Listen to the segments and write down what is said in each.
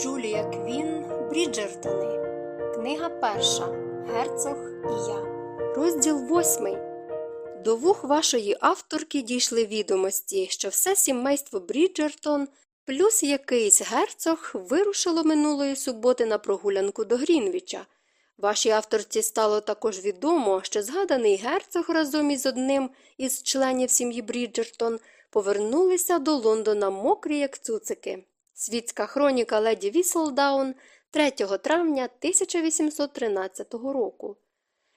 Джулія Квін Бріджертони. Книга перша. Герцог і я. Розділ восьмий. До вух вашої авторки дійшли відомості, що все сімейство Бріджертон плюс якийсь герцог вирушило минулої суботи на прогулянку до Грінвіча. Вашій авторці стало також відомо, що згаданий герцог разом із одним із членів сім'ї Бріджертон повернулися до Лондона мокрі, як цуцики. Світська хроніка леді Віселдаун 3 травня 1813 року.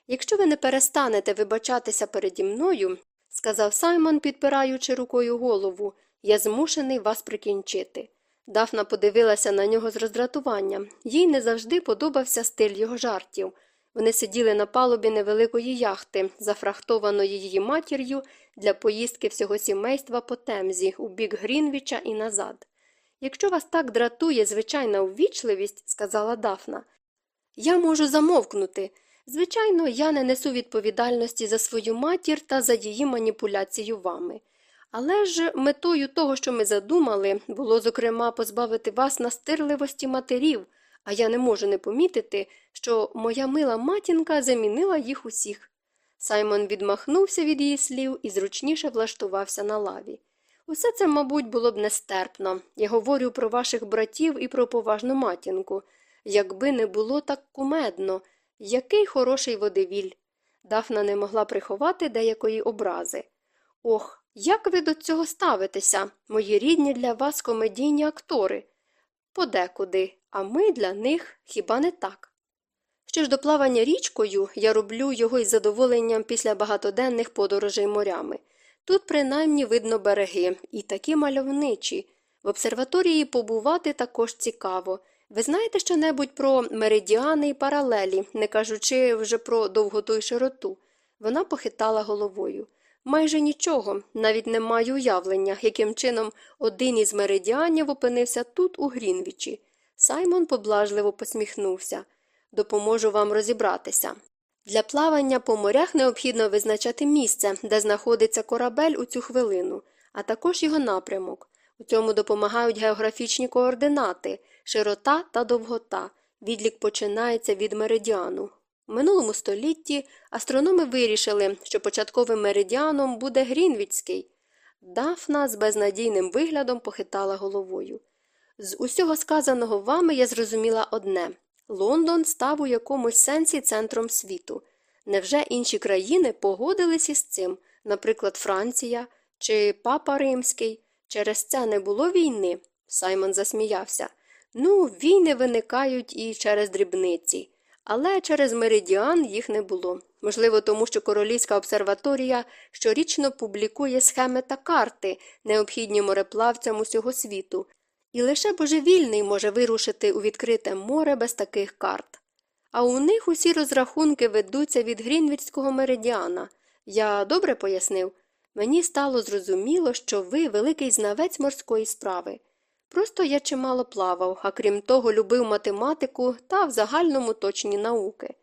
Якщо ви не перестанете вибачатися переді мною, сказав Саймон, підпираючи рукою голову, я змушений вас прикінчити. Дафна подивилася на нього з роздратуванням. Їй не завжди подобався стиль його жартів. Вони сиділи на палубі невеликої яхти, зафрахтованої її матір'ю для поїздки всього сімейства по темзі у бік Грінвіча і назад. Якщо вас так дратує звичайна увічливість, сказала Дафна, я можу замовкнути. Звичайно, я не несу відповідальності за свою матір та за її маніпуляцію вами. Але ж метою того, що ми задумали, було, зокрема, позбавити вас настирливості матерів, а я не можу не помітити, що моя мила матінка замінила їх усіх. Саймон відмахнувся від її слів і зручніше влаштувався на лаві. Усе це, мабуть, було б нестерпно. Я говорю про ваших братів і про поважну матінку. Якби не було так кумедно, який хороший водевіль. Дафна не могла приховати деякої образи. Ох, як ви до цього ставитеся, мої рідні для вас комедійні актори? Подекуди, а ми для них хіба не так? Що ж до плавання річкою, я роблю його із задоволенням після багатоденних подорожей морями. Тут принаймні видно береги, і такі мальовничі. В обсерваторії побувати також цікаво. Ви знаєте щонебудь про меридіани і паралелі, не кажучи вже про довготу і широту. Вона похитала головою. Майже нічого, навіть не маю уявлення, яким чином один із меридіанів опинився тут, у Грінвічі. Саймон поблажливо посміхнувся. Допоможу вам розібратися. Для плавання по морях необхідно визначати місце, де знаходиться корабель у цю хвилину, а також його напрямок. У цьому допомагають географічні координати, широта та довгота. Відлік починається від меридіану. У минулому столітті астрономи вирішили, що початковим меридіаном буде Грінвіцький. Дафна з безнадійним виглядом похитала головою. З усього сказаного вами я зрозуміла одне Лондон став у якомусь сенсі центром світу. Невже інші країни погодились із цим, наприклад, Франція чи Папа Римський? Через це не було війни? Саймон засміявся. Ну, війни виникають і через дрібниці, але через меридіан їх не було. Можливо, тому що Королівська обсерваторія щорічно публікує схеми та карти, необхідні мореплавцям усього світу, і лише божевільний може вирушити у відкрите море без таких карт. А у них усі розрахунки ведуться від Грінвільського меридіана. Я добре пояснив. Мені стало зрозуміло, що ви великий знавець морської справи. Просто я чимало плавав, а крім того, любив математику та в загальному точні науки.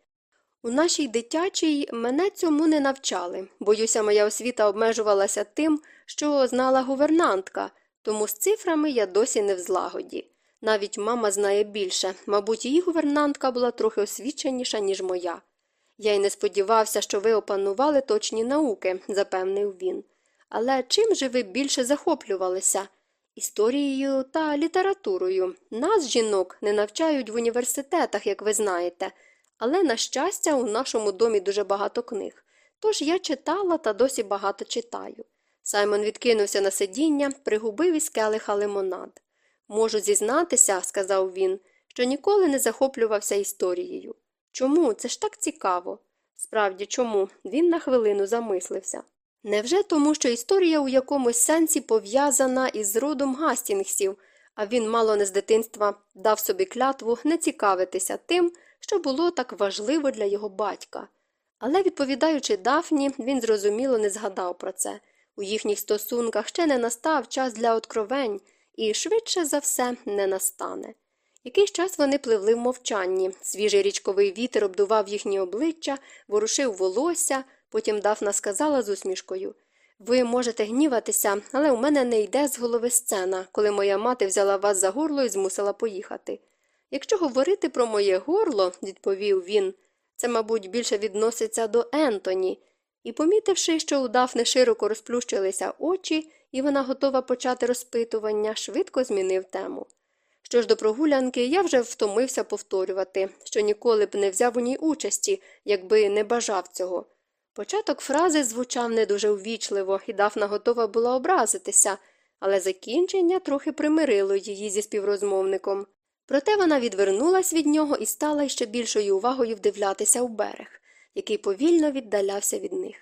У нашій дитячій мене цьому не навчали. Боюся, моя освіта обмежувалася тим, що знала гувернантка, тому з цифрами я досі не в злагоді. Навіть мама знає більше, мабуть, її гувернантка була трохи освіченіша, ніж моя. Я й не сподівався, що ви опанували точні науки, запевнив він. Але чим же ви більше захоплювалися? Історією та літературою. Нас, жінок, не навчають в університетах, як ви знаєте, але, на щастя, у нашому домі дуже багато книг. Тож я читала та досі багато читаю. Саймон відкинувся на сидіння, пригубив із келиха лимонад. Можу зізнатися, сказав він, що ніколи не захоплювався історією. Чому? Це ж так цікаво. Справді, чому? Він на хвилину замислився. Невже тому, що історія у якомусь сенсі пов'язана із родом Гастінгсів, а він мало не з дитинства дав собі клятву не цікавитися тим, що було так важливо для його батька. Але, відповідаючи Дафні, він зрозуміло не згадав про це. У їхніх стосунках ще не настав час для откровень, і швидше за все не настане. Якийсь час вони пливли в мовчанні, свіжий річковий вітер обдував їхні обличчя, ворушив волосся, потім Дафна сказала з усмішкою Ви можете гніватися, але у мене не йде з голови сцена, коли моя мати взяла вас за горло і змусила поїхати. Якщо говорити про моє горло, відповів він, це, мабуть, більше відноситься до Ентоні, і, помітивши, що у Дафни широко розплющилися очі, і вона готова почати розпитування, швидко змінив тему. Що ж до прогулянки, я вже втомився повторювати, що ніколи б не взяв у ній участі, якби не бажав цього. Початок фрази звучав не дуже ввічливо, і Дафна готова була образитися, але закінчення трохи примирило її зі співрозмовником. Проте вона відвернулась від нього і стала ще більшою увагою вдивлятися в берег, який повільно віддалявся від них.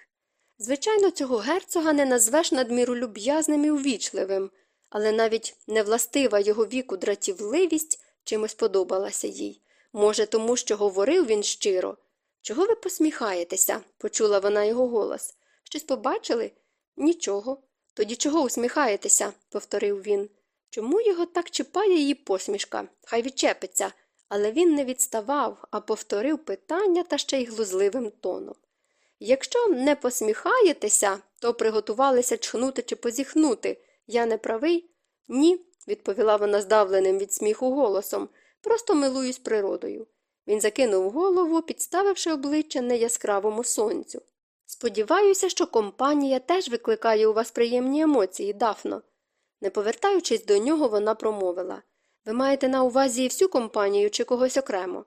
Звичайно, цього герцога не назвеш надміру люб'язним і увічливим, але навіть невластива його віку дратівливість чимось подобалася їй. Може, тому що говорив він щиро. Чого ви посміхаєтеся? почула вона його голос. Щось побачили? Нічого. Тоді чого усміхаєтеся? повторив він. Чому його так чіпає її посмішка? Хай відчепиться. Але він не відставав, а повторив питання та ще й глузливим тоном. Якщо не посміхаєтеся, то приготувалися чхнути чи позіхнути. Я не правий? Ні, відповіла вона здавленим від сміху голосом. Просто милуюсь природою. Він закинув голову, підставивши обличчя неяскравому сонцю. Сподіваюся, що компанія теж викликає у вас приємні емоції, Дафно. Не повертаючись до нього, вона промовила Ви маєте на увазі всю компанію чи когось окремо?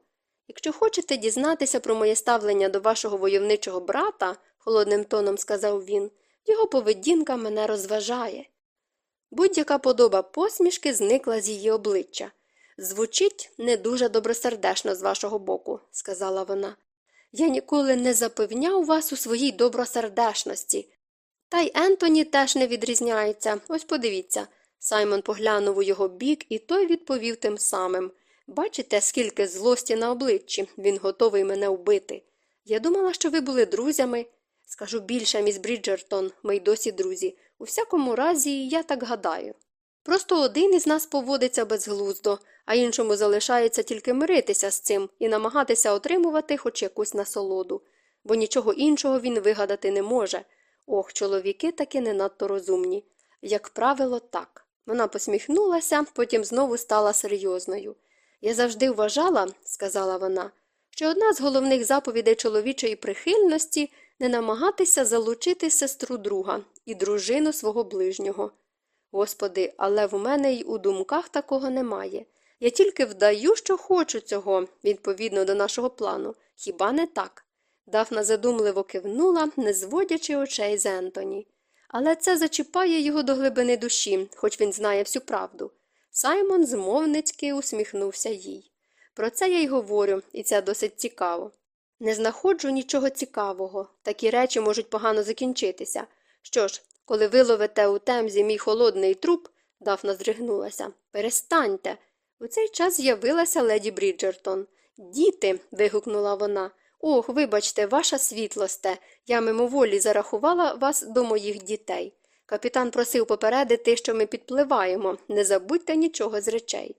Якщо хочете дізнатися про моє ставлення до вашого войовничого брата, холодним тоном сказав він, його поведінка мене розважає. Будь-яка подоба посмішки зникла з її обличчя. Звучить не дуже добросердечно з вашого боку, сказала вона. Я ніколи не запевняв вас у своїй добросердешності. Та й Ентоні теж не відрізняється. Ось подивіться. Саймон поглянув у його бік, і той відповів тим самим. Бачите, скільки злості на обличчі, він готовий мене вбити. Я думала, що ви були друзями. Скажу більше, міс Бріджертон, ми й досі друзі. У всякому разі, я так гадаю. Просто один із нас поводиться безглуздо, а іншому залишається тільки миритися з цим і намагатися отримувати хоч якусь насолоду, бо нічого іншого він вигадати не може. Ох, чоловіки таки не надто розумні. Як правило, так. Вона посміхнулася, потім знову стала серйозною. Я завжди вважала, сказала вона, що одна з головних заповідей чоловічої прихильності не намагатися залучити сестру друга і дружину свого ближнього. Господи, але в мене й у думках такого немає. Я тільки вдаю, що хочу цього, відповідно до нашого плану. Хіба не так? Дафна задумливо кивнула, не зводячи очей з Ентоні. Але це зачіпає його до глибини душі, хоч він знає всю правду. Саймон змовницьки усміхнувся їй. Про це я й говорю, і це досить цікаво. Не знаходжу нічого цікавого, такі речі можуть погано закінчитися. Що ж, коли виловите у темзі мій холодний труп, Дафна здригнулася. Перестаньте. У цей час з'явилася леді Бріджертон. Діти. вигукнула вона. Ох, вибачте, ваша світлосте. Я мимоволі зарахувала вас до моїх дітей. Капітан просив попередити, що ми підпливаємо, не забудьте нічого з речей.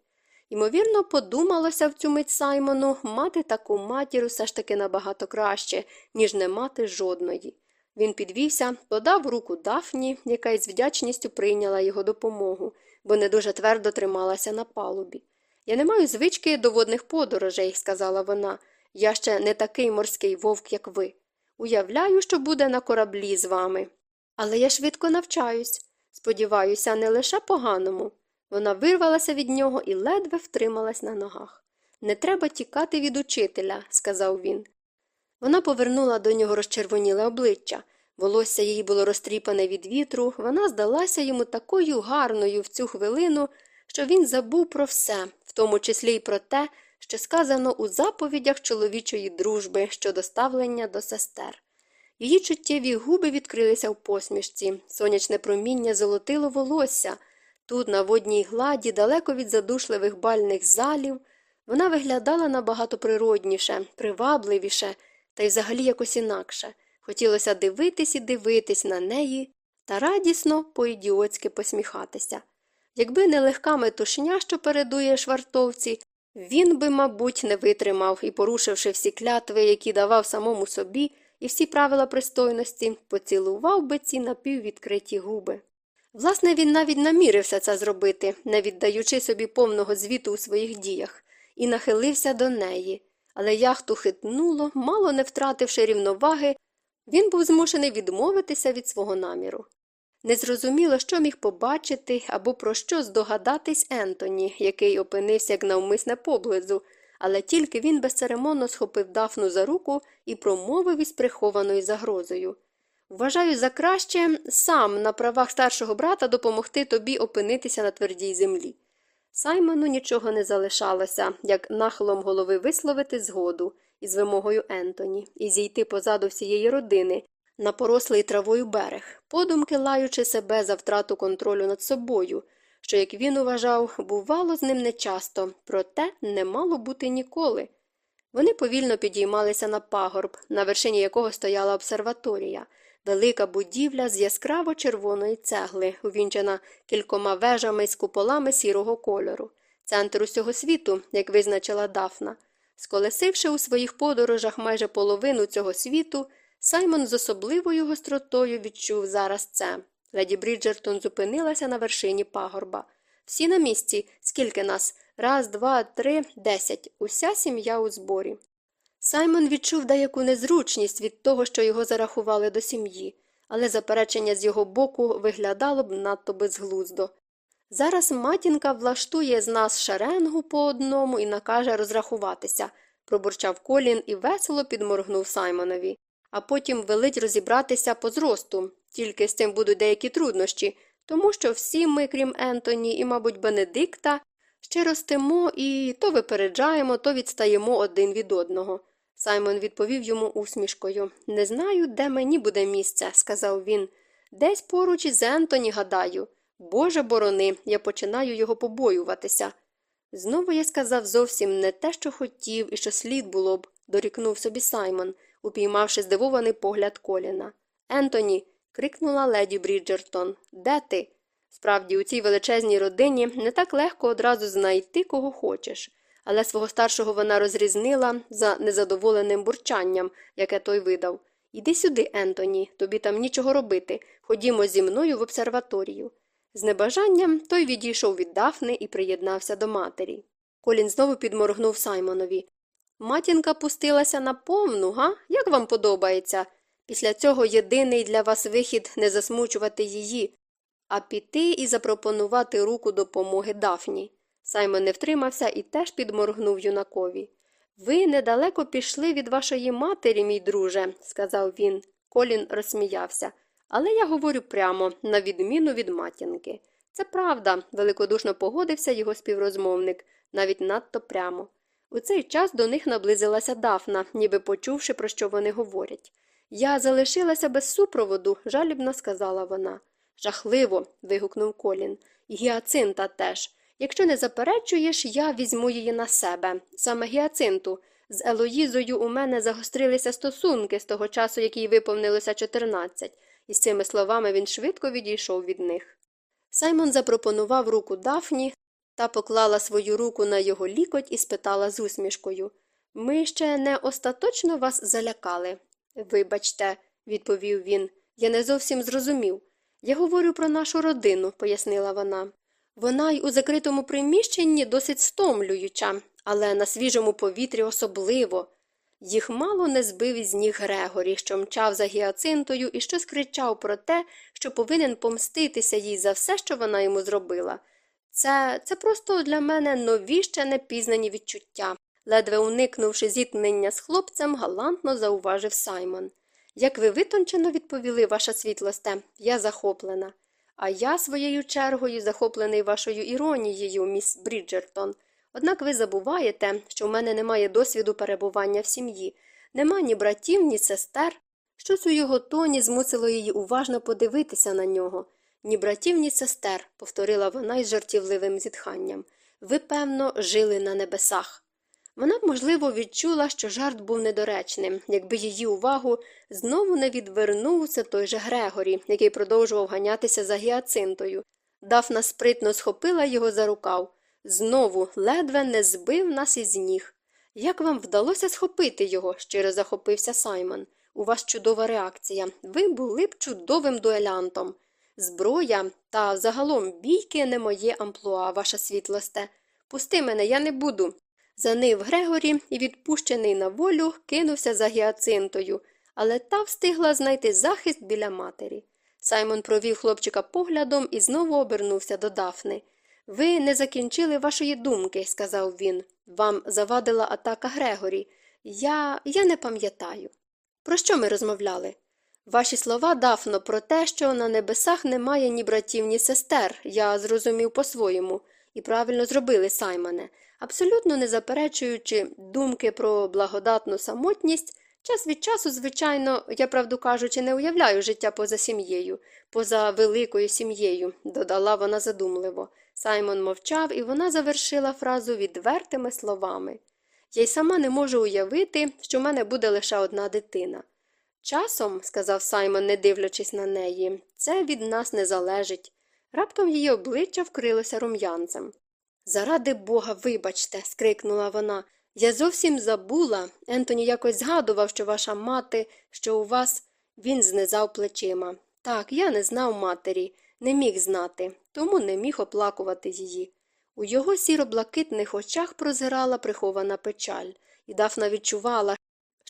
Ймовірно, подумалося в цю мить Саймону мати таку матір усе ж таки набагато краще, ніж не мати жодної. Він підвівся, подав руку Дафні, яка із вдячністю прийняла його допомогу, бо не дуже твердо трималася на палубі. Я не маю звички до водних подорожей, сказала вона. Я ще не такий морський вовк, як ви. Уявляю, що буде на кораблі з вами. Але я швидко навчаюсь. Сподіваюся, не лише поганому. Вона вирвалася від нього і ледве втрималась на ногах. Не треба тікати від учителя, сказав він. Вона повернула до нього розчервоніле обличчя. Волосся її було розтріпане від вітру, вона здалася йому такою гарною в цю хвилину, що він забув про все, в тому числі й про те, що сказано у заповідях чоловічої дружби щодо ставлення до сестер. Її чуттєві губи відкрилися в посмішці, сонячне проміння золотило волосся. Тут, на водній гладі, далеко від задушливих бальних залів, вона виглядала набагато природніше, привабливіше та й взагалі якось інакше. Хотілося дивитись і дивитись на неї та радісно по-ідіотськи посміхатися. Якби не легка метушня, що передує швартовці, він би, мабуть, не витримав і, порушивши всі клятви, які давав самому собі, і всі правила пристойності, поцілував би ці напіввідкриті губи. Власне, він навіть намірився це зробити, не віддаючи собі повного звіту у своїх діях, і нахилився до неї. Але яхту хитнуло, мало не втративши рівноваги, він був змушений відмовитися від свого наміру. Незрозуміло, що міг побачити або про що здогадатись Ентоні, який опинився як навмисне поблизу, але тільки він безцеремонно схопив дафну за руку і промовив із прихованою загрозою. Вважаю за краще сам на правах старшого брата допомогти тобі опинитися на твердій землі. Саймону нічого не залишалося, як нахилом голови висловити згоду із вимогою Ентоні і зійти позаду всієї родини на порослий травою берег, подумки лаючи себе за втрату контролю над собою, що, як він уважав, бувало з ним нечасто, проте не мало бути ніколи. Вони повільно підіймалися на пагорб, на вершині якого стояла обсерваторія, велика будівля з яскраво червоної цегли, увінчена кількома вежами з куполами сірого кольору, центр усього світу, як визначила Дафна. Сколесивши у своїх подорожах майже половину цього світу, Саймон з особливою гостротою відчув зараз це. Леді Бріджертон зупинилася на вершині пагорба. Всі на місці, скільки нас? Раз, два, три, десять. Уся сім'я у зборі. Саймон відчув деяку незручність від того, що його зарахували до сім'ї, але заперечення з його боку виглядало б надто безглуздо. Зараз матінка влаштує з нас шеренгу по одному і накаже розрахуватися, пробурчав Колін і весело підморгнув Саймонові, а потім велить розібратися по зросту, тільки з цим будуть деякі труднощі, тому що всі ми, крім Ентоні і, мабуть, Бенедикта, ще ростемо і то випереджаємо, то відстаємо один від одного. Саймон відповів йому усмішкою. Не знаю, де мені буде місце, сказав він. Десь поруч із Ентоні, гадаю. Боже борони, я починаю його побоюватися. Знову я сказав зовсім не те, що хотів і що слід було б, дорікнув собі Саймон, упіймавши здивований погляд Коліна. Ентоні. крикнула леді Бріджертон. Де ти? Справді, у цій величезній родині не так легко одразу знайти, кого хочеш, але свого старшого вона розрізнила за незадоволеним бурчанням, яке той видав. Іди сюди, Ентоні, тобі там нічого робити. Ходімо зі мною в обсерваторію. З небажанням той відійшов від Дафни і приєднався до матері. Колін знову підморгнув Саймонові. Матінка пустилася на повну, га? Як вам подобається? Після цього єдиний для вас вихід не засмучувати її, а піти і запропонувати руку допомоги Дафні. Саймон не втримався і теж підморгнув юнакові. Ви недалеко пішли від вашої матері, мій друже, сказав він. Колін розсміявся. Але я говорю прямо, на відміну від матінки. Це правда, великодушно погодився його співрозмовник, навіть надто прямо. У цей час до них наблизилася Дафна, ніби почувши, про що вони говорять. Я залишилася без супроводу, жалібно сказала вона. Жахливо. вигукнув Колін. Гіацинта теж. Якщо не заперечуєш, я візьму її на себе. Саме гіацинту. З Елоїзою у мене загострилися стосунки з того часу, як їй виповнилося 14, і з цими словами він швидко відійшов від них. Саймон запропонував руку Дафні та поклала свою руку на його лікоть і спитала з усмішкою Ми ще не остаточно вас залякали. Вибачте, відповів він, я не зовсім зрозумів. Я говорю про нашу родину, пояснила вона. Вона й у закритому приміщенні досить стомлююча, але на свіжому повітрі особливо. Їх мало не збив із ніг Грегорі, що мчав за гіацинтою і що скричав про те, що повинен помститися їй за все, що вона йому зробила. Це це просто для мене нові ще непізнані відчуття, ледве уникнувши зіткнення з хлопцем, галантно зауважив Саймон. Як ви витончено відповіли, ваша світлосте, я захоплена. А я своєю чергою захоплений вашою іронією, міс Бріджертон. Однак ви забуваєте, що в мене немає досвіду перебування в сім'ї, нема ні братів, ні сестер. Щось у його тоні змусило її уважно подивитися на нього. Ні братів, ні сестер, повторила вона із жартівливим зітханням. Ви, певно, жили на небесах. Вона б, можливо, відчула, що жарт був недоречним, якби її увагу знову не відвернувся той же Грегорі, який продовжував ганятися за гіацинтою. Дафна спритно схопила його за рукав. Знову ледве не збив нас із ніг. Як вам вдалося схопити його? щиро захопився Саймон. у вас чудова реакція. Ви були б чудовим дуелянтом. Зброя та загалом бійки не моє амплуа, ваша світлосте. Пусти мене, я не буду. Занив Грегорі і, відпущений на волю, кинувся за гіацинтою, але та встигла знайти захист біля матері. Саймон провів хлопчика поглядом і знову обернувся до Дафни. Ви не закінчили вашої думки, сказав він. Вам завадила атака Грегорі. Я. я не пам'ятаю. Про що ми розмовляли? Ваші слова, Дафно, про те, що на небесах немає ні братів, ні сестер, я зрозумів по-своєму, і правильно зробили, Саймоне. Абсолютно не заперечуючи думки про благодатну самотність, час від часу, звичайно, я, правду кажучи, не уявляю життя поза сім'єю, поза великою сім'єю, додала вона задумливо. Саймон мовчав, і вона завершила фразу відвертими словами. Я й сама не можу уявити, що в мене буде лише одна дитина. Часом, сказав Саймон, не дивлячись на неї, це від нас не залежить. Раптом її обличчя вкрилося рум'янцем. Заради бога, вибачте, скрикнула вона. Я зовсім забула. Ентоні якось згадував, що ваша мати, що у вас. Він знизав плечима. Так, я не знав матері, не міг знати, тому не міг оплакувати її. У його сіро-блакитних очах прозирала прихована печаль, і Дафна відчувала,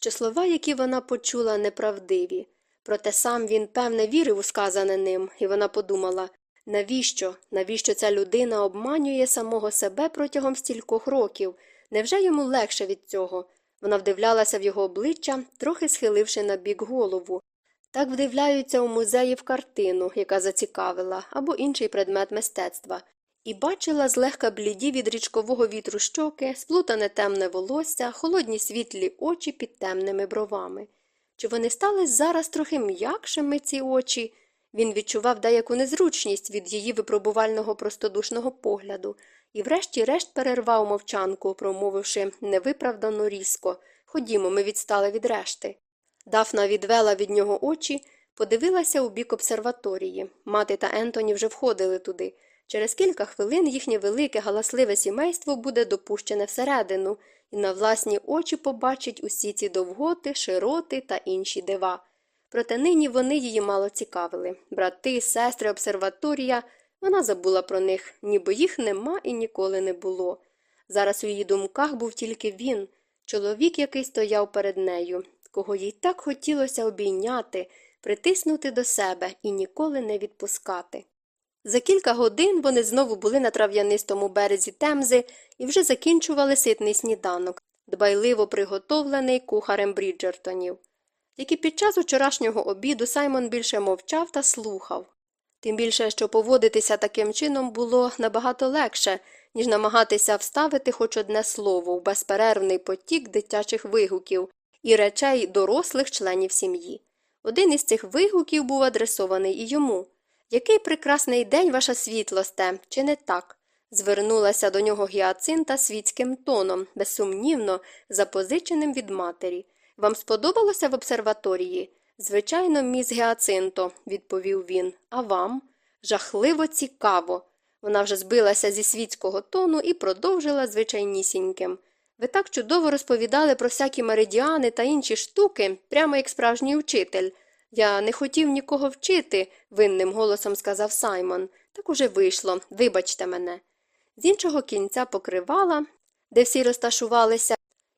що слова, які вона почула, неправдиві. Проте сам він, певне, вірив у сказане ним, і вона подумала навіщо, навіщо ця людина обманює самого себе протягом стількох років? Невже йому легше від цього? Вона вдивлялася в його обличчя, трохи схиливши на бік голову. Так вдивляються у музеї в картину, яка зацікавила, або інший предмет мистецтва, і бачила злегка бліді від річкового вітру щоки, сплутане темне волосся, холодні світлі очі під темними бровами. Чи вони стали зараз трохи м'якшими ці очі? Він відчував деяку незручність від її випробувального простодушного погляду і врешті-решт перервав мовчанку, промовивши невиправдано різко Ходімо, ми відстали від решти. Дафна відвела від нього очі, подивилася у бік обсерваторії. Мати та Ентоні вже входили туди. Через кілька хвилин їхнє велике галасливе сімейство буде допущене всередину, і на власні очі побачить усі ці довготи, широти та інші дива. Проте нині вони її мало цікавили брати, сестри, обсерваторія. Вона забула про них, ніби їх нема і ніколи не було. Зараз у її думках був тільки він, чоловік, який стояв перед нею, кого їй так хотілося обійняти, притиснути до себе і ніколи не відпускати. За кілька годин вони знову були на трав'янистому березі Темзи і вже закінчували ситний сніданок, дбайливо приготовлений кухарем Бріджертонів. І під час вчорашнього обіду Саймон більше мовчав та слухав. Тим більше, що поводитися таким чином було набагато легше, ніж намагатися вставити хоч одне слово в безперервний потік дитячих вигуків і речей дорослих членів сім'ї. Один із цих вигуків був адресований і йому. Який прекрасний день, ваша світлосте, чи не так? звернулася до нього гіацинта світським тоном, безсумнівно, запозиченим від матері. Вам сподобалося в обсерваторії? Звичайно, міс Геацинто, відповів він. А вам? Жахливо цікаво. Вона вже збилася зі світського тону і продовжила звичайнісіньким. Ви так чудово розповідали про всякі меридіани та інші штуки, прямо як справжній учитель. Я не хотів нікого вчити, винним голосом сказав Саймон. Так уже вийшло, вибачте мене. З іншого кінця покривала, де всі розташувалися,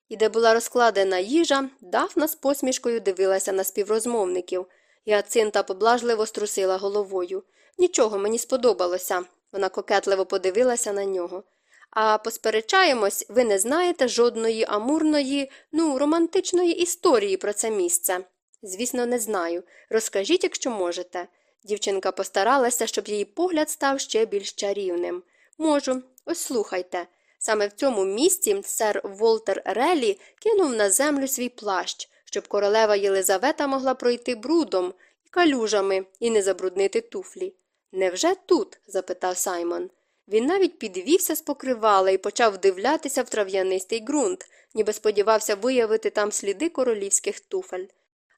і де була розкладена їжа, Дафна з посмішкою дивилася на співрозмовників. Гіацинта поблажливо струсила головою. Нічого мені сподобалося. Вона кокетливо подивилася на нього. А посперечаємось, ви не знаєте жодної амурної, ну, романтичної історії про це місце. Звісно, не знаю. Розкажіть, якщо можете. Дівчинка постаралася, щоб її погляд став ще більш чарівним. Можу, ось слухайте. Саме в цьому місці сер Волтер Релі кинув на землю свій плащ, щоб королева Єлизавета могла пройти брудом і калюжами і не забруднити туфлі. Невже тут? запитав Саймон. Він навіть підвівся з покривала і почав вдивлятися в трав'янистий ґрунт, ніби сподівався виявити там сліди королівських туфель.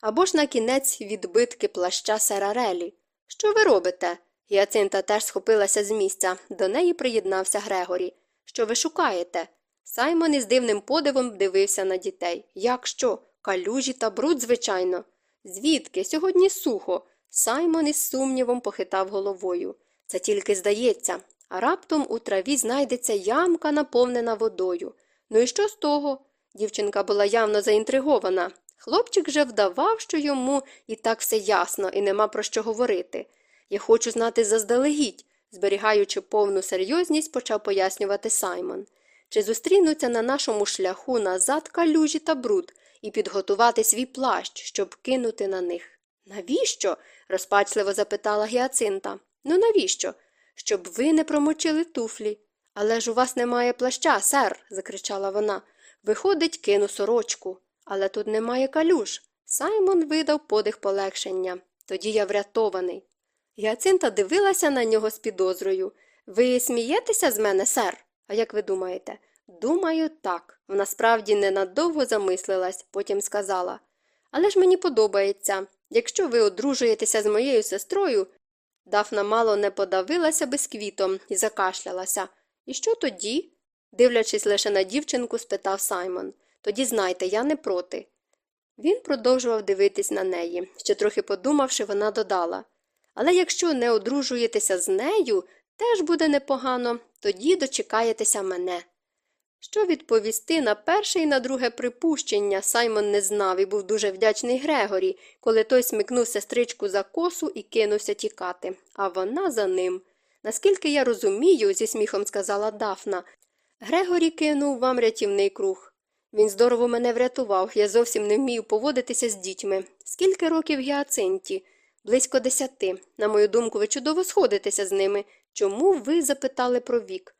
Або ж на кінець відбитки плаща сера Релі. Що ви робите? Гіацинта теж схопилася з місця. До неї приєднався Грегорі. Що ви шукаєте? Саймон із дивним подивом дивився на дітей. Як що? Калюжі та бруд, звичайно. Звідки? Сьогодні сухо. Саймон із сумнівом похитав головою. Це тільки здається, а раптом у траві знайдеться ямка, наповнена водою. Ну і що з того? Дівчинка була явно заінтригована. Хлопчик же вдавав, що йому і так все ясно, і нема про що говорити. Я хочу знати заздалегідь, зберігаючи повну серйозність, почав пояснювати Саймон. Чи зустрінуться на нашому шляху назад калюжі та бруд і підготувати свій плащ, щоб кинути на них? Навіщо? розпачливо запитала Гіацинта. Ну навіщо? Щоб ви не промочили туфлі. Але ж у вас немає плаща, сер, закричала вона. Виходить, кину сорочку. Але тут немає калюж. Саймон видав подих полегшення. Тоді я врятований. Гіацинта дивилася на нього з підозрою. Ви смієтеся з мене, сер? А як ви думаєте? Думаю, так. Вона справді ненадовго замислилась, потім сказала. Але ж мені подобається. Якщо ви одружуєтеся з моєю сестрою. Дафна мало не подавилася бисквітом і закашлялася. І що тоді? дивлячись лише на дівчинку, спитав Саймон. Тоді знайте, я не проти. Він продовжував дивитись на неї. Ще трохи подумавши, вона додала. Але якщо не одружуєтеся з нею, теж буде непогано, тоді дочекаєтеся мене. Що відповісти на перше і на друге припущення Саймон не знав і був дуже вдячний Грегорі, коли той смикнув сестричку за косу і кинувся тікати, а вона за ним. Наскільки я розумію, зі сміхом сказала Дафна, Грегорі кинув вам рятівний круг. Він здорово мене врятував, я зовсім не вмію поводитися з дітьми. Скільки років гіацинті? Близько десяти. На мою думку, ви чудово сходитеся з ними. Чому ви запитали про вік?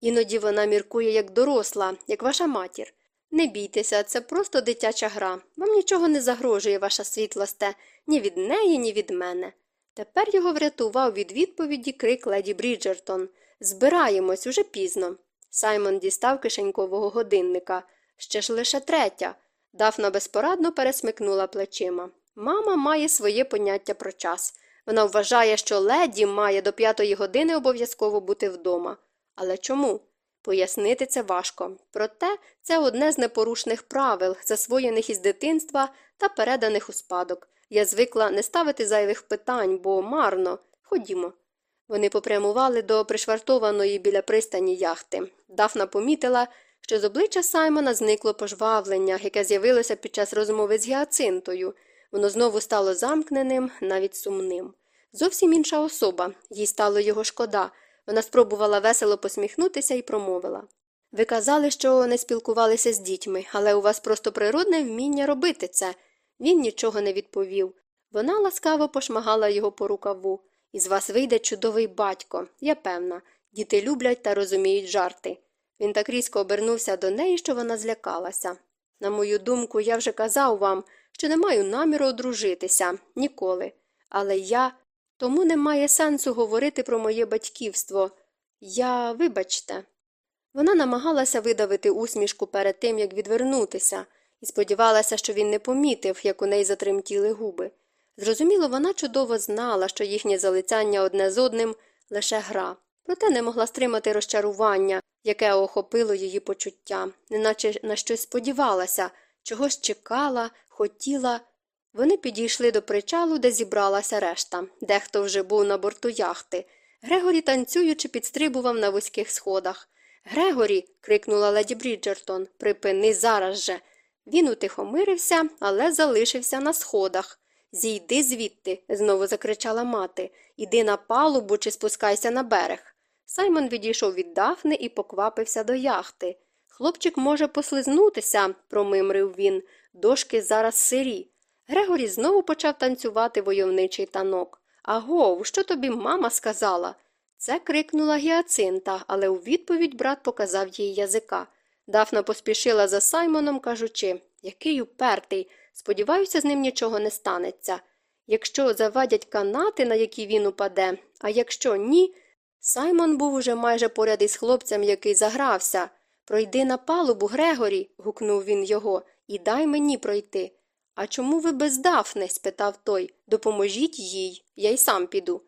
Іноді вона міркує як доросла, як ваша матір. Не бійтеся, це просто дитяча гра. Вам нічого не загрожує ваша світлосте, ні від неї, ні від мене. Тепер його врятував від відповіді крик леді Бріджертон. Збираємось уже пізно. Саймон дістав кишенькового годинника. Ще ж лише третя. Дафна безпорадно пересмикнула плечима. Мама має своє поняття про час. Вона вважає, що леді має до п'ятої години обов'язково бути вдома. Але чому? Пояснити це важко. Проте це одне з непорушних правил, засвоєних із дитинства та переданих у спадок. Я звикла не ставити зайвих питань, бо марно. Ходімо. Вони попрямували до пришвартованої біля пристані яхти. Дафна помітила, що з обличчя Саймона зникло пожвавлення, яке з'явилося під час розмови з гіацинтою. Воно знову стало замкненим, навіть сумним. Зовсім інша особа, їй стало його шкода. Вона спробувала весело посміхнутися і промовила. Ви казали, що не спілкувалися з дітьми, але у вас просто природне вміння робити це. Він нічого не відповів. Вона ласкаво пошмагала його по рукаву. Із вас вийде чудовий батько, я певна. Діти люблять та розуміють жарти. Він так різко обернувся до неї, що вона злякалася. На мою думку, я вже казав вам, що не маю наміру одружитися ніколи. Але я. Тому немає сенсу говорити про моє батьківство. Я, вибачте. Вона намагалася видавити усмішку перед тим, як відвернутися, і сподівалася, що він не помітив, як у неї затремтіли губи. Зрозуміло, вона чудово знала, що їхнє залицяння одне з одним лише гра, проте не могла стримати розчарування, яке охопило її почуття, неначе на щось сподівалася, чогось чекала, хотіла. Вони підійшли до причалу, де зібралася решта. Дехто вже був на борту яхти. Грегорі, танцюючи, підстрибував на вузьких сходах. Грегорі. крикнула леді Бріджертон, припини зараз же. Він утихомирився, але залишився на сходах. Зійди звідти, знову закричала мати. Іди на палубу чи спускайся на берег. Саймон відійшов від дафни і поквапився до яхти. Хлопчик може послизнутися, промимрив він. Дошки зараз сирі. Грегорі знову почав танцювати войовничий танок. Агов, що тобі мама сказала? Це крикнула гіацинта, але у відповідь брат показав їй язика. Дафна поспішила за Саймоном, кажучи який упертий. Сподіваюся, з ним нічого не станеться. Якщо завадять канати, на які він упаде, а якщо ні. Саймон був уже майже поряд із хлопцем, який загрався. Пройди на палубу, Грегорі, гукнув він його, і дай мені пройти. А чому ви без Дафни? спитав той. Допоможіть їй, я й сам піду.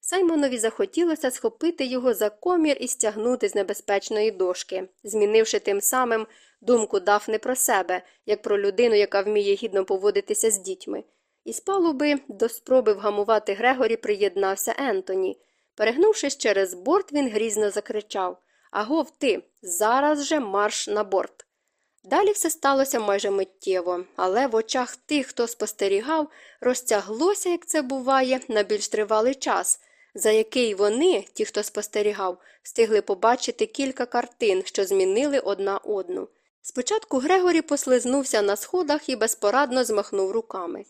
Саймонові захотілося схопити його за комір і стягнути з небезпечної дошки, змінивши тим самим думку Дафни про себе, як про людину, яка вміє гідно поводитися з дітьми. Із палуби до спроби вгамувати Грегорі приєднався Ентоні. Перегнувшись через борт, він грізно закричав Агов ти, зараз же марш на борт. Далі все сталося майже миттєво, але в очах тих, хто спостерігав, розтяглося, як це буває, на більш тривалий час, за який вони, ті, хто спостерігав, встигли побачити кілька картин, що змінили одна одну. Спочатку Грегорі послизнувся на сходах і безпорадно змахнув руками.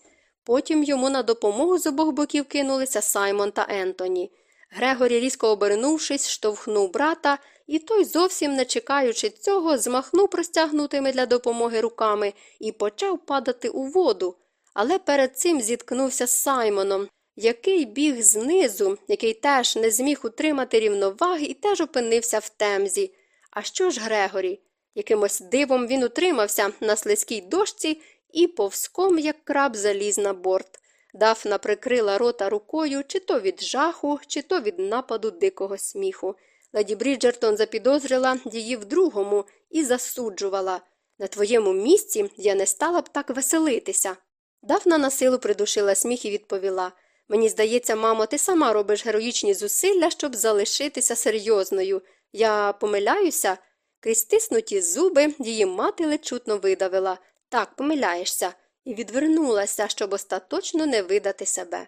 Потім йому на допомогу з обох боків кинулися Саймон та Ентоні. Грегорі, різко обернувшись, штовхнув брата, і той, зовсім не чекаючи цього, змахнув простягнутими для допомоги руками і почав падати у воду. Але перед цим зіткнувся з Саймоном, який біг знизу, який теж не зміг утримати рівноваги і теж опинився в темзі. А що ж Грегорі? Якимось дивом він утримався на слизькій дошці і повзком, як краб, заліз на борт. Дафна прикрила рота рукою, чи то від жаху, чи то від нападу дикого сміху. Леді Бріджертон запідозрила її в другому і засуджувала. На твоєму місці я не стала б так веселитися. Дафна на силу придушила сміх і відповіла Мені здається, мамо, ти сама робиш героїчні зусилля, щоб залишитися серйозною. Я помиляюся. Крізь стиснуті зуби її мати ледь чутно видавила так, помиляєшся, і відвернулася, щоб остаточно не видати себе.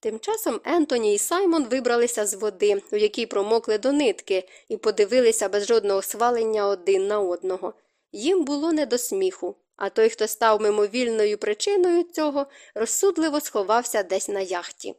Тим часом Ентоні і Саймон вибралися з води, у якій промокли до нитки, і подивилися без жодного свалення один на одного. Їм було не до сміху, а той, хто став мимовільною причиною цього, розсудливо сховався десь на яхті.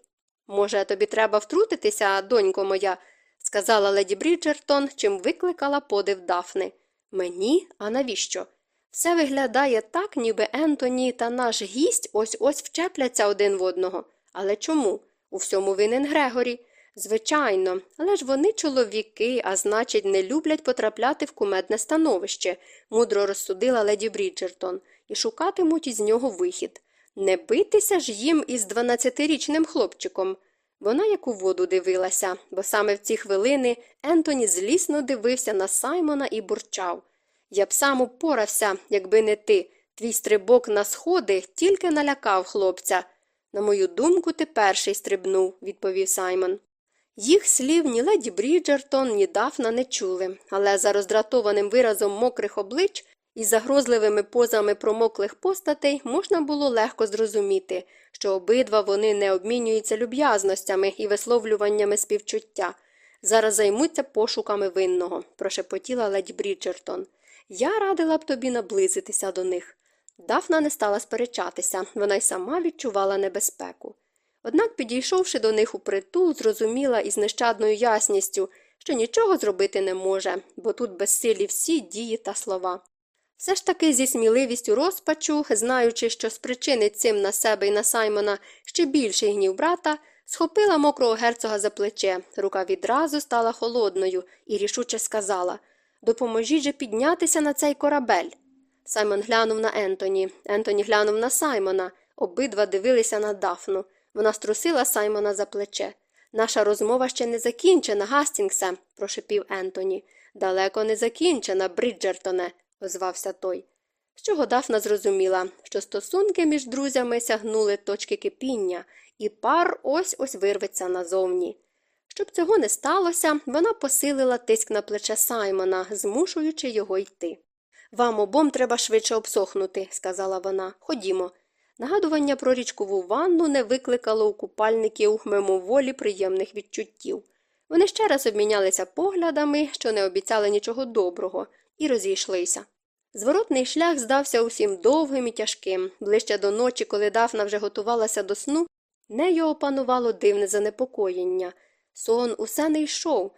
Може, тобі треба втрутитися, донько моя, сказала леді Бріджертон, чим викликала подив Дафни. Мені? А навіщо? Все виглядає так, ніби Ентоні та наш гість ось ось вчепляться один в одного. Але чому? У всьому винен Грегорі. Звичайно, але ж вони чоловіки, а значить, не люблять потрапляти в кумедне становище, мудро розсудила леді Бріджертон, і шукатимуть із нього вихід. Не битися ж їм із дванадцятирічним хлопчиком. Вона як у воду дивилася, бо саме в ці хвилини Ентоні злісно дивився на Саймона і бурчав. Я б сам упорався, якби не ти. Твій стрибок на сходи тільки налякав хлопця. На мою думку, ти перший стрибнув, відповів Саймон. Їх слів ні леді Бріджертон, ні Дафна не чули, але за роздратованим виразом мокрих облич і загрозливими позами промоклих постатей можна було легко зрозуміти, що обидва вони не обмінюються люб'язностями і висловлюваннями співчуття. Зараз займуться пошуками винного, прошепотіла леді Бріджертон. Я радила б тобі наблизитися до них. Дафна не стала сперечатися, вона й сама відчувала небезпеку. Однак, підійшовши до них у притул, зрозуміла із нещадною ясністю, що нічого зробити не може, бо тут безсилі всі дії та слова. Все ж таки зі сміливістю розпачу, знаючи, що спричинить цим на себе і на Саймона ще більший гнів брата, схопила мокрого герцога за плече, рука відразу стала холодною і рішуче сказала Допоможіть же піднятися на цей корабель. Саймон глянув на Ентоні. Ентоні глянув на Саймона. Обидва дивилися на Дафну. Вона струсила Саймона за плече. Наша розмова ще не закінчена, Гастінгсе, прошепів Ентоні. Далеко не закінчена, Бриджертоне, озвався той. З чого Дафна зрозуміла, що стосунки між друзями сягнули точки кипіння, і пар ось ось вирветься назовні. Щоб цього не сталося, вона посилила тиск на плече Саймона, змушуючи його йти. Вам обом треба швидше обсохнути, сказала вона. Ходімо. Нагадування про річкову ванну не викликало у купальників мимоволі приємних відчуттів. Вони ще раз обмінялися поглядами, що не обіцяли нічого доброго, і розійшлися. Зворотний шлях здався усім довгим і тяжким. Ближче до ночі, коли Дафна вже готувалася до сну, нею опанувало дивне занепокоєння. Сон усе не йшов,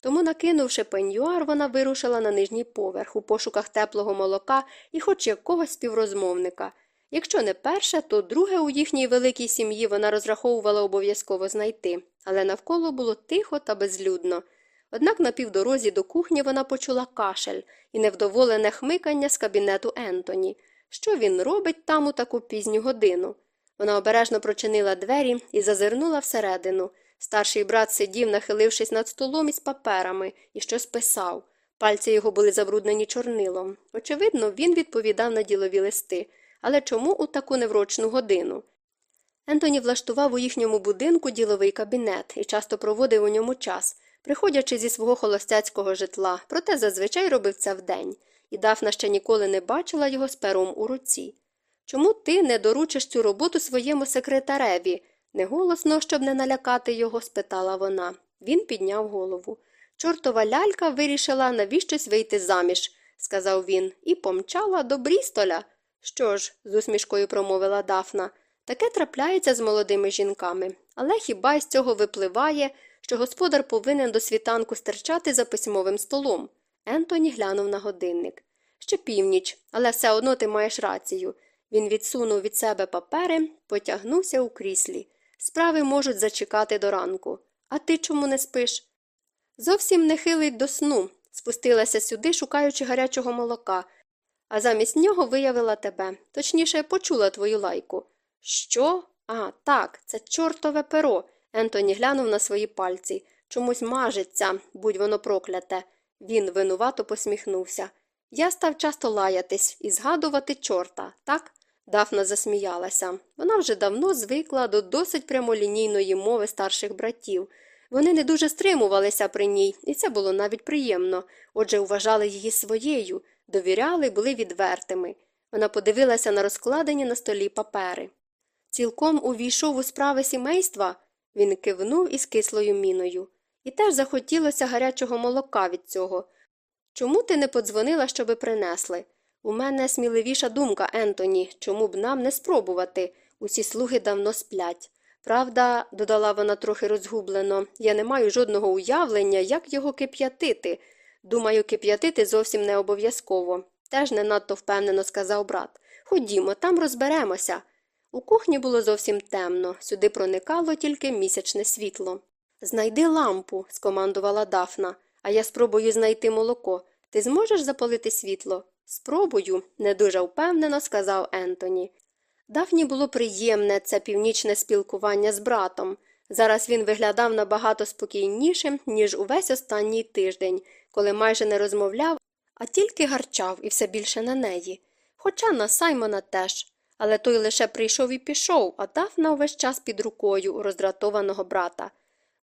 тому, накинувши пеньюар, вона вирушила на нижній поверх у пошуках теплого молока і хоч якогось співрозмовника. Якщо не перше, то друге у їхній великій сім'ї вона розраховувала обов'язково знайти, але навколо було тихо та безлюдно. Однак на півдорозі до кухні вона почула кашель і невдоволене хмикання з кабінету Ентоні. Що він робить там у таку пізню годину? Вона обережно прочинила двері і зазирнула всередину. Старший брат сидів, нахилившись над столом із паперами, і щось писав. Пальці його були забруднені чорнилом. Очевидно, він відповідав на ділові листи. Але чому у таку неврочну годину? Ентоні влаштував у їхньому будинку діловий кабінет і часто проводив у ньому час, приходячи зі свого холостяцького житла, проте зазвичай робив це вдень, і Дафна ще ніколи не бачила його з пером у руці. Чому ти не доручиш цю роботу своєму секретареві? Неголосно, щоб не налякати його, спитала вона. Він підняв голову. Чортова лялька вирішила навіщось вийти заміж, сказав він, і помчала до Брістоля. Що ж, з усмішкою промовила Дафна, таке трапляється з молодими жінками, але хіба із цього випливає, що господар повинен до світанку стерчати за письмовим столом? Ентоні глянув на годинник. Ще північ, але все одно ти маєш рацію. Він відсунув від себе папери, потягнувся у кріслі. Справи можуть зачекати до ранку. А ти чому не спиш? Зовсім не хилить до сну. Спустилася сюди, шукаючи гарячого молока, а замість нього виявила тебе, точніше, почула твою лайку. Що? А, так, це чортове перо. Ентоні глянув на свої пальці. Чомусь мажеться, будь воно прокляте. Він винувато посміхнувся. Я став часто лаятись і згадувати чорта, так? Дафна засміялася. Вона вже давно звикла до досить прямолінійної мови старших братів. Вони не дуже стримувалися при ній, і це було навіть приємно, отже, вважали її своєю, довіряли, були відвертими. Вона подивилася на розкладені на столі папери. Цілком увійшов у справи сімейства, він кивнув із кислою міною. І теж захотілося гарячого молока від цього. Чому ти не подзвонила, щоби принесли? У мене сміливіша думка, Ентоні, чому б нам не спробувати? Усі слуги давно сплять. Правда, додала вона трохи розгублено, я не маю жодного уявлення, як його кип'ятити. Думаю, кип'ятити зовсім не обов'язково. Теж не надто впевнено сказав брат. Ходімо, там розберемося. У кухні було зовсім темно, сюди проникало тільки місячне світло. Знайди лампу, скомандувала Дафна, а я спробую знайти молоко. Ти зможеш запалити світло? Спробую, не дуже впевнено сказав Ентоні. Дафні було приємне це північне спілкування з братом. Зараз він виглядав набагато спокійнішим, ніж увесь останній тиждень, коли майже не розмовляв, а тільки гарчав і все більше на неї. Хоча на Саймона теж. Але той лише прийшов і пішов, а Дафна увесь час під рукою у роздратованого брата.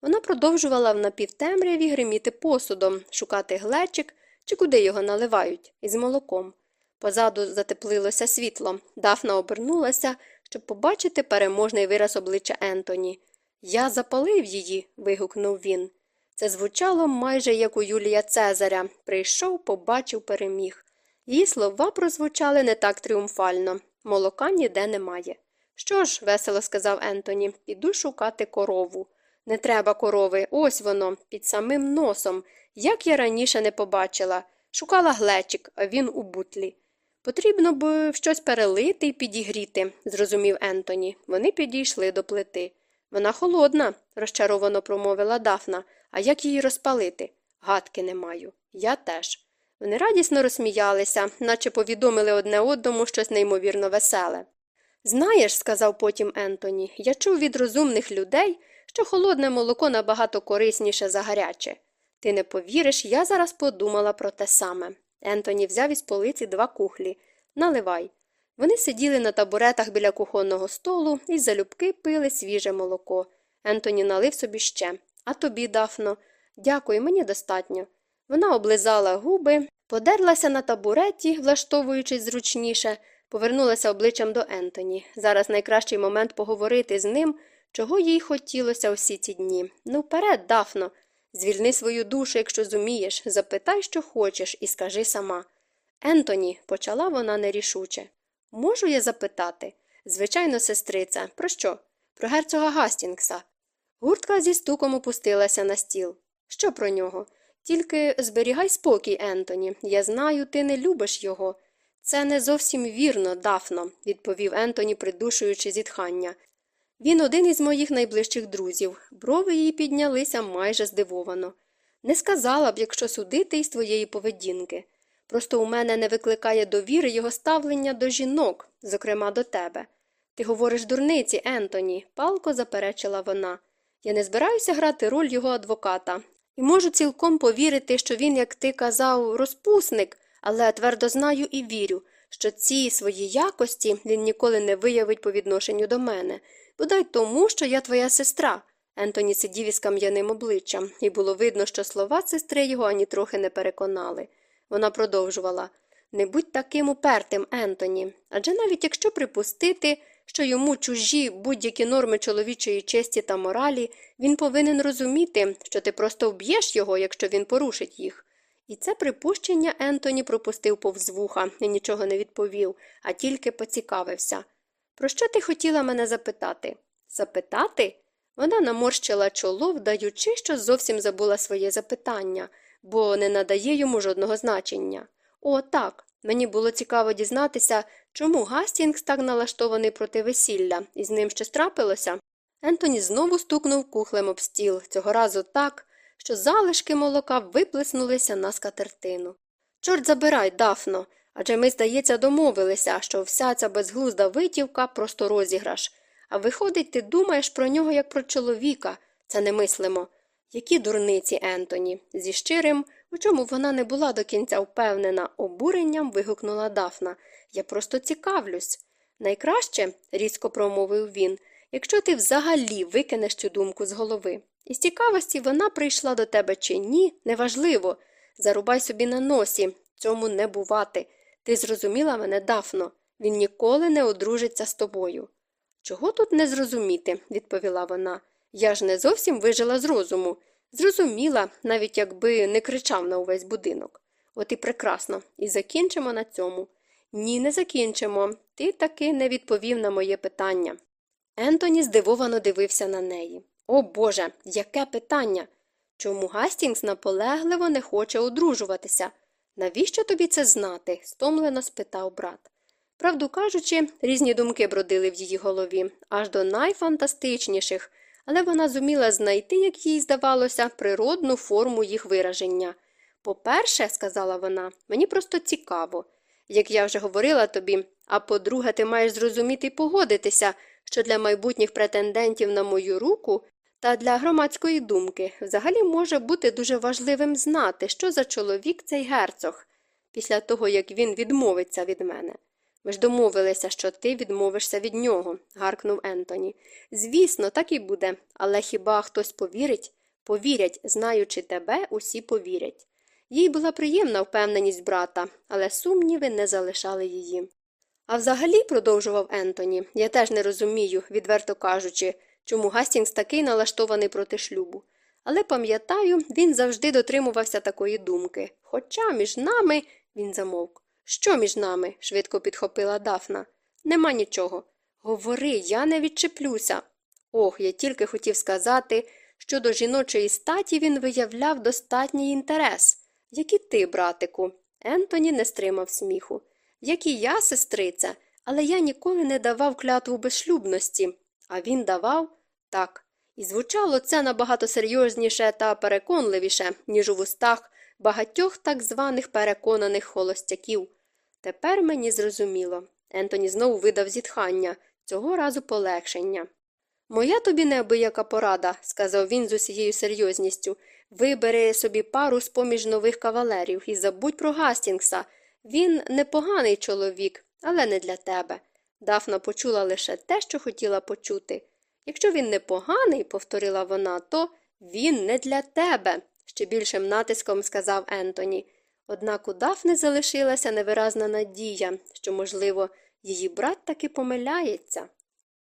Вона продовжувала в напівтемряві гриміти посудом, шукати глечик чи куди його наливають, із молоком. Позаду затеплилося світло. Дафна обернулася, щоб побачити переможний вираз обличчя Ентоні. Я запалив її. вигукнув він. Це звучало майже як у Юлія Цезаря. Прийшов, побачив, переміг. Її слова прозвучали не так тріумфально. Молока ніде немає. Що ж, весело сказав Ентоні, піду шукати корову. Не треба корови, ось воно, під самим носом, як я раніше не побачила. Шукала глечик, а він у бутлі. Потрібно б щось перелити і підігріти, зрозумів Ентоні. Вони підійшли до плити. Вона холодна, розчаровано промовила Дафна. А як її розпалити? Гадки не маю. Я теж. Вони радісно розсміялися, наче повідомили одне одному щось неймовірно веселе. Знаєш, сказав потім Ентоні, я чув від розумних людей, що холодне молоко набагато корисніше за гаряче. Ти не повіриш, я зараз подумала про те саме. Ентоні взяв із полиці два кухлі. Наливай. Вони сиділи на табуретах біля кухонного столу і залюбки пили свіже молоко. Ентоні налив собі ще. А тобі, Дафно, дякую, мені достатньо. Вона облизала губи, подерлася на табуреті, влаштовуючись зручніше, повернулася обличчям до Ентоні. Зараз найкращий момент поговорити з ним, чого їй хотілося всі ці дні. Ну, вперед, Дафно. Звільни свою душу, якщо зумієш, запитай, що хочеш, і скажи сама. Ентоні, почала вона нерішуче. Можу я запитати? Звичайно, сестриця, про що? Про герцога Гастінгса. Гуртка зі стуком опустилася на стіл. Що про нього? Тільки зберігай спокій, Ентоні. Я знаю, ти не любиш його. Це не зовсім вірно, Дафно, відповів Ентоні, придушуючи зітхання. Він один із моїх найближчих друзів. Брови її піднялися майже здивовано. Не сказала б, якщо судити із твоєї поведінки. Просто у мене не викликає довіри його ставлення до жінок, зокрема до тебе. Ти говориш дурниці, Ентоні, палко заперечила вона. Я не збираюся грати роль його адвоката, і можу цілком повірити, що він, як ти казав, розпусник, але твердо знаю і вірю, що ці свої якості він ніколи не виявить по відношенню до мене. Бодай тому, що я твоя сестра. Ентоні сидів із кам'яним обличчям, і було видно, що слова сестри його ані трохи не переконали. Вона продовжувала Не будь таким упертим, Ентоні. Адже навіть якщо припустити, що йому чужі будь-які норми чоловічої честі та моралі, він повинен розуміти, що ти просто вб'єш його, якщо він порушить їх. І це припущення Ентоні пропустив повз вуха і нічого не відповів, а тільки поцікавився. Про що ти хотіла мене запитати? Запитати? Вона наморщила чоло, вдаючи, що зовсім забула своє запитання, бо не надає йому жодного значення. О, так. Мені було цікаво дізнатися, чому Гастінгс так налаштований проти весілля, і з ним щось трапилося. Ентоні знову стукнув кухлем об стіл, цього разу так, що залишки молока виплеснулися на скатертину. Чорт забирай, Дафно, адже ми, здається, домовилися, що вся ця безглузда витівка просто розіграш. А виходить, ти думаєш про нього як про чоловіка. Це не мислимо. Які дурниці, Ентоні. Зі щирим, у чому вона не була до кінця впевнена, обуренням вигукнула Дафна. Я просто цікавлюсь. Найкраще, різко промовив він, якщо ти взагалі викинеш цю думку з голови. Із цікавості вона прийшла до тебе чи ні, неважливо. Зарубай собі на носі, цьому не бувати. Ти зрозуміла мене, Дафно, він ніколи не одружиться з тобою. Чого тут не зрозуміти, відповіла вона. Я ж не зовсім вижила з розуму. Зрозуміла, навіть якби не кричав на увесь будинок. От і прекрасно, і закінчимо на цьому. Ні, не закінчимо. Ти таки не відповів на моє питання. Ентоні здивовано дивився на неї. О Боже, яке питання? Чому Гастінгс наполегливо не хоче одружуватися? Навіщо тобі це знати? стомлено спитав брат. Правду кажучи, різні думки бродили в її голові, аж до найфантастичніших, але вона зуміла знайти, як їй здавалося, природну форму їх вираження. По-перше, сказала вона, мені просто цікаво. Як я вже говорила тобі, а по-друге, ти маєш зрозуміти і погодитися, що для майбутніх претендентів на мою руку та для громадської думки взагалі може бути дуже важливим знати, що за чоловік цей герцог, після того як він відмовиться від мене. Ми ж домовилися, що ти відмовишся від нього, гаркнув Ентоні. Звісно, так і буде, але хіба хтось повірить? Повірять, знаючи тебе, усі повірять. Їй була приємна впевненість брата, але сумніви не залишали її. А взагалі, продовжував Ентоні, я теж не розумію, відверто кажучи, чому Гастінгс такий налаштований проти шлюбу. Але пам'ятаю, він завжди дотримувався такої думки. Хоча між нами він замовк. Що між нами? швидко підхопила Дафна. Нема нічого. Говори, я не відчеплюся. Ох, я тільки хотів сказати, що до жіночої статі він виявляв достатній інтерес. Як і ти, братику. Ентоні не стримав сміху. Як і я, сестриця, але я ніколи не давав клятву безшлюбності. А він давав так. І звучало це набагато серйозніше та переконливіше, ніж у вустах багатьох так званих переконаних холостяків. Тепер мені зрозуміло. Ентоні знову видав зітхання, цього разу полегшення. Моя тобі неабияка порада, сказав він з усією серйозністю. Вибери собі пару з поміж нових кавалерів і забудь про Гастінгса. Він непоганий чоловік, але не для тебе. Дафна почула лише те, що хотіла почути. Якщо він непоганий, повторила вона, то він не для тебе, ще більшим натиском сказав Ентоні. Однак у Дафни залишилася невиразна надія, що, можливо, її брат таки помиляється.